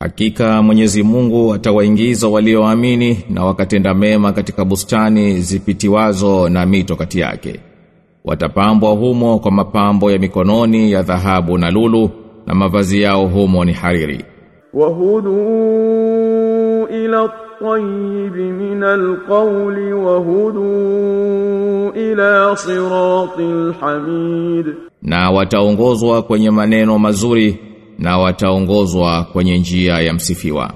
Hakika Mwenyezi Mungu atawaingiza walioamini na wakatenda mema katika bustani zipitiwazo na mito kati yake. Watapambwa humo kwa mapambo ya mikononi ya dhahabu na lulu na mavazi yao humo ni hariri. وهدوا إلى الطيب من القول وهدوا إلى صراط الحميد Na wataongozwa kwenye maneno mazuri na wataongozwa kwenye njia ya msifiwa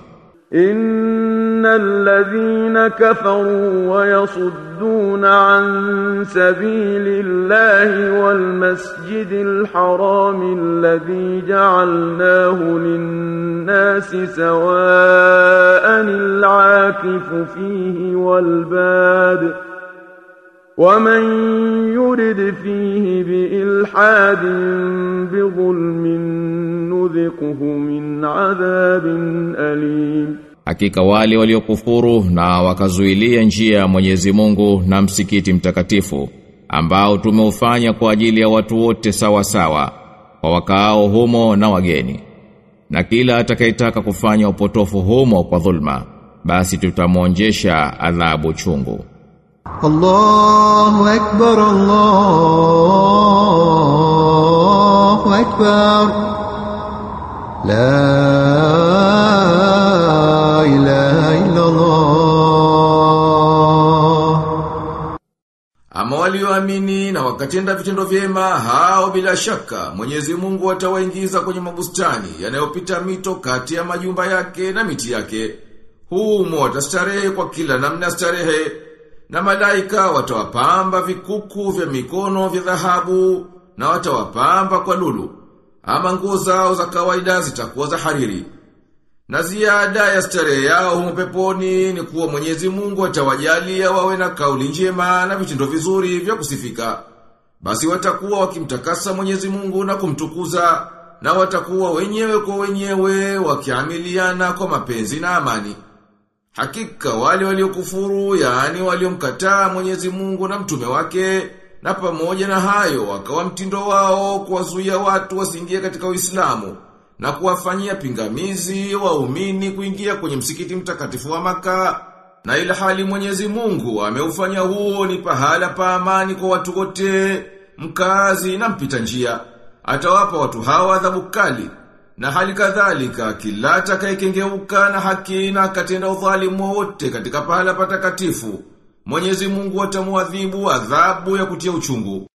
innal ladhina kafaru wa yasudduna an sabilillahi wal masjidil haram alladhi ja'alnahu lin-nasi sawa'an al-'akifu fihi wal bad ومن يرد فيه بإلحاد بظلم نذقه من عذاب أليم Hakika wale waliokufuru na wakazuilia njia ya Mwenyezi Mungu na msikiti mtakatifu ambao tumeufanya kwa ajili ya watu wote sawa sawa kwa wakaao humo na wageni. Na kila atakayetaka kufanya upotofu humo kwa dhulma basi tutamwonjesha adhabu chungu. الله أكبر الله أكبر la. Ama walioamini na wakatenda vitendo vyema hao bila shaka Mwenyezi Mungu watawaingiza kwenye mabustani yanayopita mito kati ya majumba yake na miti yake. Humo watastarehe kwa kila namna starehe na malaika watawapamba vikuku vya mikono vya dhahabu na watawapamba kwa lulu. Ama nguo zao za kawaida zitakuwa za hariri. Na ziada ya starehe yao humo peponi ni kuwa Mwenyezi Mungu atawajalia wawe na kauli njema na vitendo vizuri vya kusifika. Basi watakuwa wakimtakasa Mwenyezi Mungu na kumtukuza na watakuwa wenyewe kwa wenyewe wakiamiliana kwa mapenzi na amani. Hakika wale waliokufuru yaani waliomkataa Mwenyezi Mungu na mtume wake na pamoja na hayo wakawa mtindo wao kuwazuia watu wasiingie katika Uislamu na kuwafanyia pingamizi waumini kuingia kwenye msikiti mtakatifu wa maka na ila hali Mwenyezi Mungu ameufanya huo ni pahala pa amani kwa watu wote mkazi na mpita njia. Atawapa watu hawa adhabu kali na hali kadhalika kila atakayekengeuka na hakina akatenda udhalimu wote katika pahala patakatifu Mwenyezi Mungu atamuadhibu adhabu ya kutia uchungu